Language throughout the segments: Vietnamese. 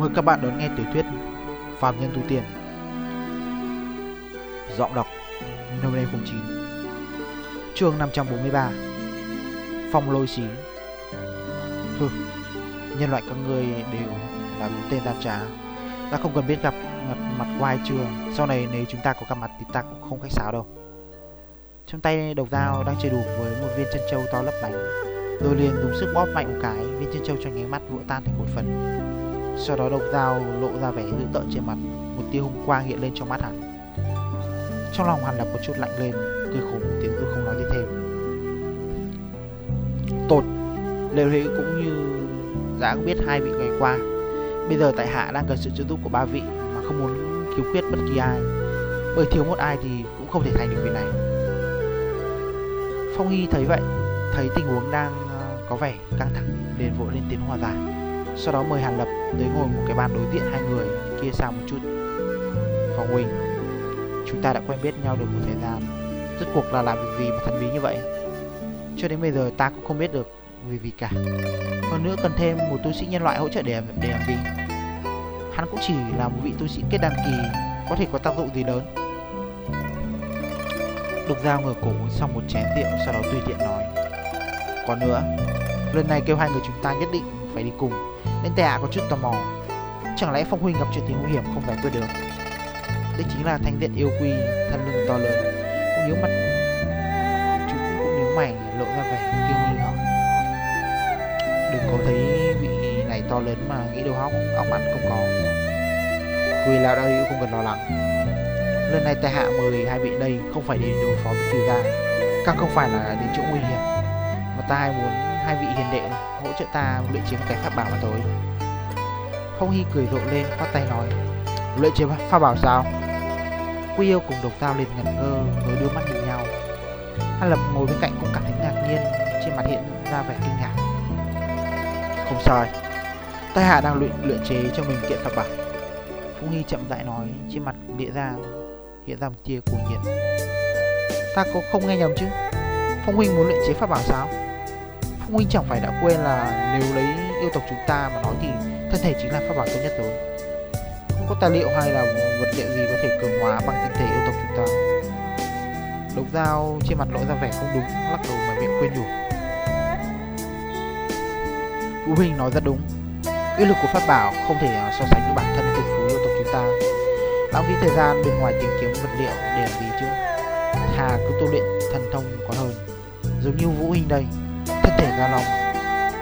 Mời các bạn đón nghe tiểu thuyết Phạm Nhân Tu Tiên. Giọng đọc Nông Lê 09 Chương 543 Phong lôi xí. Hừ Nhân loại các người đều là những tên đàn trá. Ta không cần biết gặp mặt, mặt quai trường Sau này nếu chúng ta có gặp mặt thì ta cũng không khách sáo đâu. Trong tay độc dao đang chơi đùa với một viên chân châu to lấp lánh. Tôi liền dùng sức bóp mạnh một cái Viên chân châu cho nháy mắt vỡ tan thành một phần sau đó độc dao lộ ra vẻ dữ tợn trên mặt, Một tia hung quang hiện lên trong mắt hắn. Trong lòng hắn là một chút lạnh lên, Cười khổ một tiếng rồi không nói gì thêm. Tột Lều hữu cũng như đã biết hai vị ngày qua. Bây giờ tại hạ đang cần sự trợ giúp của ba vị Mà không muốn khiếu khuyết bất kỳ ai. Bởi thiếu một ai thì cũng không thể thành được việc này. Phong Hy thấy vậy, Thấy tình huống đang ờ, có vẻ căng thẳng, liền vội lên tiếng hòa giải sau đó mời Hàn Lập tới ngồi một cái bàn đối diện hai người kia sang một chút. Phong Huynh Chúng ta đã quen biết nhau được một thời gian. Rốt cuộc là làm việc gì mà thần bí như vậy? Cho đến bây giờ ta cũng không biết được vì vì cả. Hơn nữa cần thêm một tu sĩ nhân loại hỗ trợ để, để làm gì Hắn cũng chỉ là một vị tu sĩ kết đan kỳ Có thể có tác dụng gì lớn? Đục dao ngửa cổ xong một chén rượu Sau đó tùy tiện nói. Còn nữa Lần này kêu hai người chúng ta nhất định phải đi cùng nên tệ hạ có chút tò mò. Chẳng lẽ Phong Huynh gặp chuyện gì nguy hiểm không giải quyết được? Đây chính là thanh diện yêu quy Thân lưng to lớn. Cũng nhớ mặt Chúng cũng nhớ mày lộ ra vẻ kinh nghi hỏi Đừng có thấy vị này to lớn mà nghĩ đầu hóc, óc ăn không có. Quỳ lão đạo hữu không cần lo lắng. Lần này tại hạ mời hai vị đây không phải để đối phó với trừ gia Càng không phải là đến chỗ nguy hiểm Mà ta hay muốn hai vị hiền đệ hỗ trợ ta luyện chế một cái pháp bảo mà thôi. Phong Hy cười rộ lên, khoát tay nói, Luyện chế pháp bảo sao? Quy yêu cùng độc dao liền ngẩn ngơ với đưa mắt nhìn nhau. Hắn Lập ngồi bên cạnh cũng cảm thấy ngạc nhiên Trên mặt hiện ra vẻ kinh ngạc. Không sai Tai hạ đang luyện luyện chế cho mình kiện pháp bảo. Phong Hy chậm rãi nói, Trên mặt địa ra, hiện ra một tia cuồng nhiệt. Ta có không nghe nhầm chứ. Phong Huynh muốn luyện chế pháp bảo sao? Phong chẳng phải đã quên là nếu lấy yêu tộc chúng ta mà nói thì thân thể chính là pháp bảo tốt nhất rồi. Không có tài liệu hay là vật liệu gì có thể cường hóa bằng thân thể yêu tộc chúng ta. Lục dao trên mặt lộ ra vẻ không đúng, lắc đầu mà miệng khuyên nhủ. Vũ Huynh nói rất đúng. Uy lực của pháp bảo không thể à, so sánh với bản thân thiên phú yêu tộc chúng ta. Lãng phí thời gian bên ngoài tìm kiếm vật liệu để làm gì chứ? Thà cứ tu luyện thần thông còn hơn. Giống như Vũ Huynh đây, thân thể gia long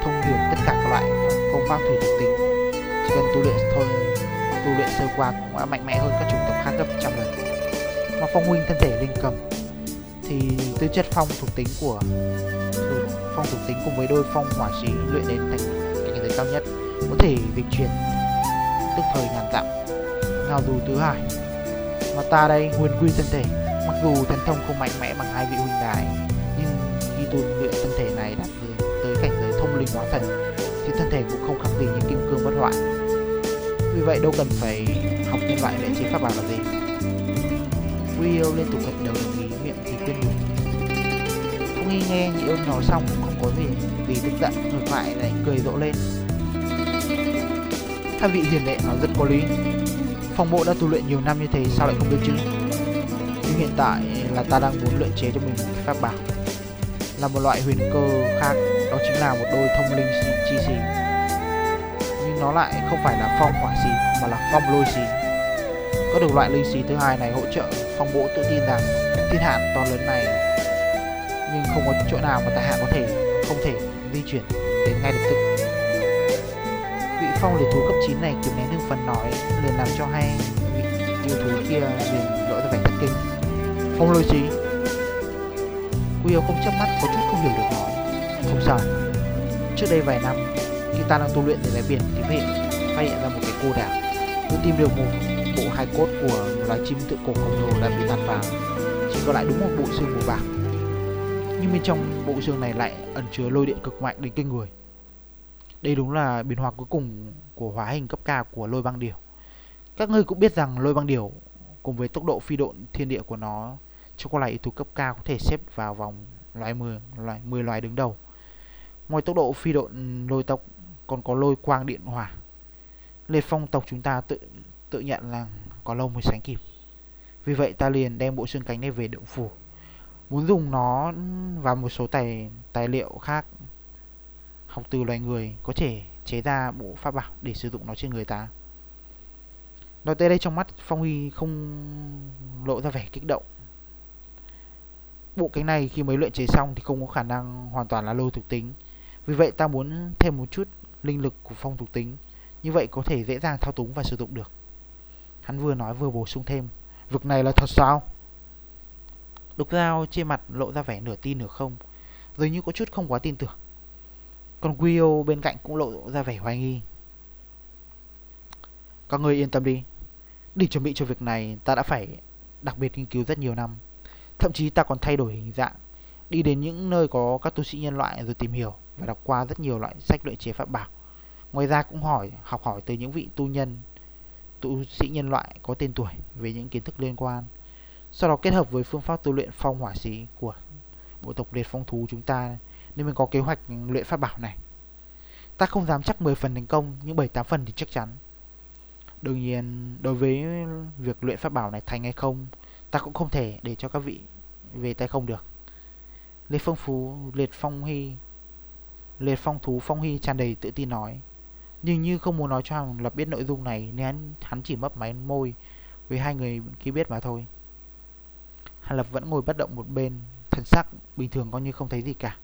thông hiểu tất cả các loại công pháp thủy thuộc tính. Chỉ cần tu luyện thôi, tu luyện sơ qua cũng đã mạnh mẽ hơn các chủng tộc khác gấp trăm lần. Mà phong huynh thân thể linh cầm, thì tư chất phong thuộc tính của ừ, phong thuộc tính cùng với đôi phong hỏa sĩ luyện đến thành cảnh giới cao nhất, có thể dịch chuyển, tức thời ngàn dặm, ngao dù tứ hải. Mà ta đây huyền quy thân thể, mặc dù thần thông không mạnh mẽ bằng hai vị huynh đài hóa thần thì thân thể cũng không khác gì những kim cương bất hoại. Vì vậy đâu cần phải học nhân loại để chế pháp bảo là gì. Quy yêu liên tục gật đầu đồng ý, miệng thì khuyên nhủ không nghi nghe nhị ông nói xong cũng không có gì, vì tức giận ngược lại lại cười rộ lên. Hai vị hiền đệ nói rất có lý. Phòng bộ đã tu luyện nhiều năm như thế sao lại không biết chứ? Nhưng hiện tại là ta đang muốn luyện chế cho mình một pháp bảo là một loại huyền cơ khác. Đó chính là một đôi thông linh chi xì. Nhưng nó lại không phải là phong hỏa xì, mà là phong lôi xì. Có được loại linh xì thứ hai này hỗ trợ phong bộ tự tin rằng thiên hạn to lớn này, nhưng không có chỗ nào mà tài hạ có thể, không thể di chuyển đến ngay lập tức. Vị phong liệt thú cấp 9 này kiếm nén được phần nói, liền làm cho hai vị yêu thú kia liền lộ ra vẻ thất kinh. Phong lôi xì Will không chớp mắt có chút không hiểu được. Nói Không sao. Trước đây vài năm Khi ta đang tu luyện ở bãi biển thì phát hiện, phát hiện ra một cái cô đảo Tôi tìm được một bộ hai cốt của một loài chim tự cổ khổng lồ đã bị tan vào Chỉ còn lại đúng một bộ xương màu bạc. Nhưng bên trong bộ xương này lại ẩn chứa lôi điện cực mạnh đến kinh người. Đây đúng là biến hóa cuối cùng của hóa hình cấp cao của lôi băng điểu. Các ngươi cũng biết rằng lôi băng điểu cùng với tốc độ phi độn thiên địa của nó cho con loài thú cấp cao có thể xếp vào vòng loại 10 loại 10 loài đứng đầu. Ngoài tốc độ phi độn lôi tốc còn có lôi quang điện hỏa. Liệt phong tộc chúng ta tự tự nhận là có lâu mới sánh kịp. Vì vậy ta liền đem bộ xương cánh này về động phủ. Muốn dùng nó và một số tài tài liệu khác, học từ loài người có thể chế ra bộ pháp bảo để sử dụng nó trên người ta. Nói tới đây trong mắt Phong Huy không lộ ra vẻ kích động. Bộ cánh này khi mới luyện chế xong thì không có khả năng hoàn toàn là lôi thuộc tính. Vì vậy ta muốn thêm một chút linh lực của phong thuộc tính. Như vậy có thể dễ dàng thao túng và sử dụng được. Hắn vừa nói vừa bổ sung thêm. Vực này là thật sao? Đục dao trên mặt lộ ra vẻ nửa tin nửa không. Dường như có chút không quá tin tưởng. Còn Guio bên cạnh cũng lộ ra vẻ hoài nghi. Các người yên tâm đi. Để chuẩn bị cho việc này, ta đã phải đặc biệt nghiên cứu rất nhiều năm. Thậm chí ta còn thay đổi hình dạng, đi đến những nơi có các tu sĩ nhân loại rồi tìm hiểu và đọc qua rất nhiều loại sách luyện chế pháp bảo. Ngoài ra cũng hỏi học hỏi từ những vị tu nhân, tu sĩ nhân loại có tên tuổi về những kiến thức liên quan. Sau đó kết hợp với phương pháp tu luyện phong hỏa sĩ của bộ tộc liệt phong thú chúng ta nên mình có kế hoạch luyện pháp bảo này. Ta không dám chắc 10 phần thành công, nhưng 7-8 phần thì chắc chắn. Đương nhiên, đối với việc luyện pháp bảo này thành hay không, ta cũng không thể để cho các vị về tay không được. Liệt phong phú, liệt phong hy, liệt phong thú phong hy tràn đầy tự tin nói. Nhưng như không muốn nói cho Hàng Lập biết nội dung này nên hắn, hắn chỉ mấp máy môi với hai người kia biết mà thôi. Hàng Lập vẫn ngồi bất động một bên, thần sắc bình thường coi như không thấy gì cả.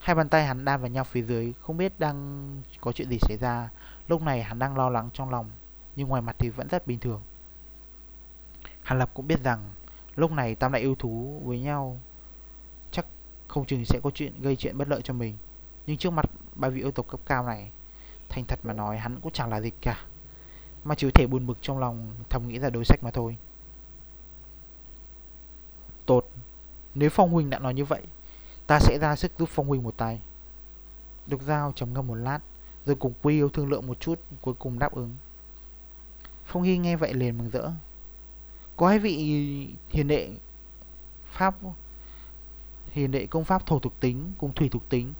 Hai bàn tay hắn đan vào nhau phía dưới, không biết đang có chuyện gì xảy ra. Lúc này hắn đang lo lắng trong lòng, nhưng ngoài mặt thì vẫn rất bình thường. Hàn Lập cũng biết rằng lúc này tam đại yêu thú với nhau chắc không chừng sẽ có chuyện gây chuyện bất lợi cho mình. Nhưng trước mặt ba vị yêu tộc cấp cao này, thành thật mà nói hắn cũng chẳng là gì cả. Mà chỉ thể buồn bực trong lòng thầm nghĩ ra đối sách mà thôi. Tốt, nếu Phong Huynh đã nói như vậy, ta sẽ ra sức giúp Phong Huynh một tay. Độc Giao trầm ngâm một lát, rồi cùng Quy yêu thương lượng một chút, cuối cùng đáp ứng. Phong Hy nghe vậy liền mừng rỡ, có hai vị hiền đệ pháp, hiền đệ công pháp thổ thuộc tính cùng thủy thuộc tính.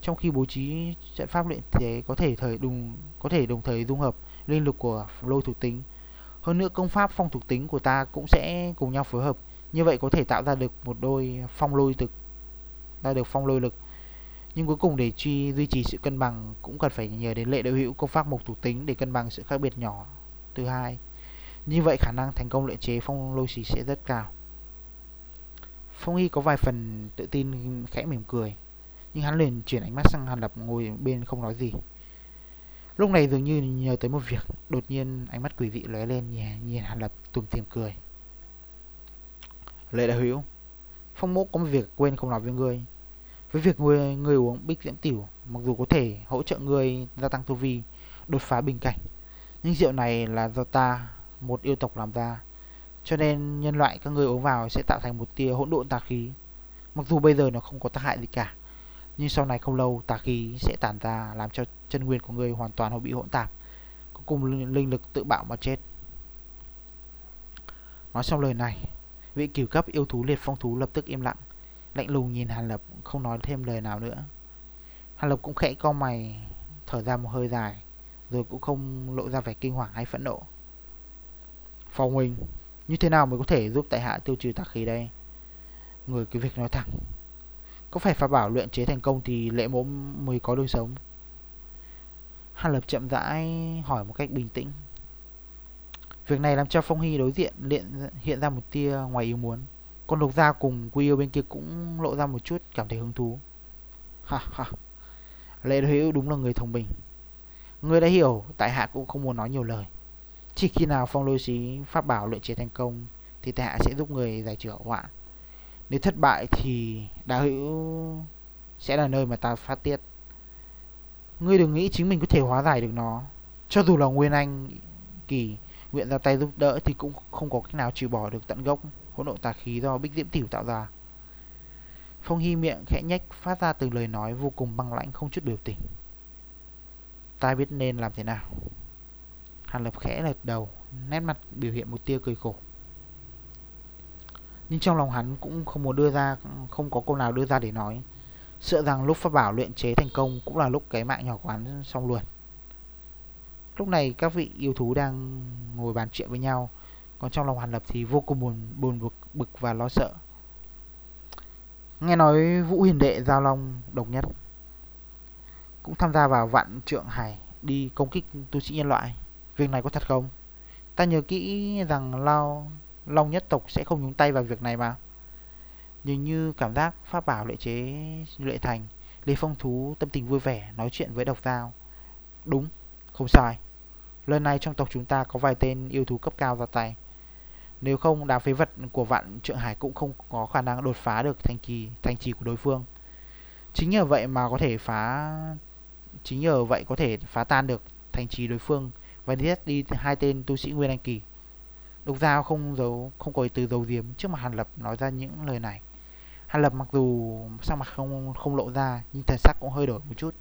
Trong khi bố trí trận pháp luyện thế có thể thời đồng có thể đồng thời dung hợp linh lực của lôi thuộc tính. Hơn nữa công pháp phong thuộc tính của ta cũng sẽ cùng nhau phối hợp. Như vậy có thể tạo ra được một đôi phong lôi thực, ra được phong lôi lực. Nhưng cuối cùng để truy duy trì sự cân bằng cũng cần phải nhờ đến lệ đội hữu công pháp mộc thuộc tính để cân bằng sự khác biệt nhỏ. Thứ hai như vậy khả năng thành công luyện chế phong lôi xì sẽ rất cao. Phong Hy có vài phần tự tin khẽ mỉm cười, nhưng hắn liền chuyển ánh mắt sang Hàn Lập ngồi bên không nói gì. Lúc này dường như nhớ tới một việc, đột nhiên ánh mắt quỷ dị lóe lên nhìn, nhìn Hàn Lập tùm tìm cười. Lệ đại hữu, Phong mỗ có một việc quên không nói với ngươi. Với việc người, người uống bích diễm tiểu, mặc dù có thể hỗ trợ người gia tăng tu vi, đột phá bình cảnh, nhưng rượu này là do ta một yêu tộc làm ra. Cho nên nhân loại các người uống vào sẽ tạo thành một tia hỗn độn tà khí. Mặc dù bây giờ nó không có tác hại gì cả, nhưng sau này không lâu tà khí sẽ tản ra làm cho chân nguyên của người hoàn toàn bị hỗn tạp, cuối cùng linh lực tự bạo mà chết. Nói xong lời này, vị cửu cấp yêu thú liệt phong thú lập tức im lặng, lạnh lùng nhìn Hàn Lập không nói thêm lời nào nữa. Hàn Lập cũng khẽ co mày, thở ra một hơi dài, rồi cũng không lộ ra vẻ kinh hoàng hay phẫn nộ. Phong huynh Như thế nào mới có thể giúp tại hạ tiêu trừ tà khí đây? Người cứ việc nói thẳng. Có phải pháp bảo luyện chế thành công Thì lệ mỗ mới có đôi sống? Hàn Lập chậm rãi hỏi một cách bình tĩnh. Việc này làm cho Phong Hy đối diện hiện, hiện ra một tia ngoài ý muốn. Con độc Gia cùng Quy yêu bên kia cũng lộ ra một chút cảm thấy hứng thú. Ha ha. Lệ Hữu đúng là người thông minh. Người đã hiểu Tại hạ cũng không muốn nói nhiều lời chỉ khi nào phong lôi xí pháp bảo luyện chế thành công, thì tại hạ sẽ giúp người giải trừ họa. Nếu thất bại thì đạo hữu sẽ là nơi mà ta phát tiết. Ngươi đừng nghĩ chính mình có thể hóa giải được nó. Cho dù là Nguyên Anh kỳ nguyện ra tay giúp đỡ thì cũng không có cách nào trừ bỏ được tận gốc hỗn độn tà khí do Bích Diễm Tiểu tạo ra. Phong Hy miệng khẽ nhếch, phát ra từ lời nói vô cùng băng lãnh không chút biểu tình. Ta biết nên làm thế nào. Hàn Lập khẽ lật đầu, nét mặt biểu hiện một tia cười khổ. Nhưng trong lòng hắn cũng không muốn đưa ra, không có câu nào đưa ra để nói. Sợ rằng lúc pháp bảo luyện chế thành công cũng là lúc cái mạng nhỏ của hắn xong luôn. Lúc này các vị yêu thú đang ngồi bàn chuyện với nhau Còn trong lòng Hàn Lập thì vô cùng buồn, buồn bực, bực và lo sợ Nghe nói Vũ Hiền Đệ Giao Long độc nhất Cũng tham gia vào vạn trượng hải đi công kích tu sĩ nhân loại Việc này có thật không? Ta nhớ kỹ rằng Lao Long nhất tộc sẽ không nhúng tay vào việc này mà. Dường như cảm giác pháp bảo lệ chế lệ thành Lê Phong Thú tâm tình vui vẻ nói chuyện với độc giao. Đúng, không sai. Lần này trong tộc chúng ta có vài tên yêu thú cấp cao ra tay. Nếu không đám phế vật của vạn trượng hải cũng không có khả năng đột phá được thành kỳ thành trì của đối phương. Chính nhờ vậy mà có thể phá Chính nhờ vậy có thể phá tan được thành trì đối phương. Và giết đi hai tên tu sĩ Nguyên Anh Kỳ Độc Giao không giấu, không có từ giấu diếm trước mặt Hàn Lập nói ra những lời này. Hàn Lập mặc dù sắc mặt không không lộ ra, nhưng thần sắc cũng hơi đổi một chút.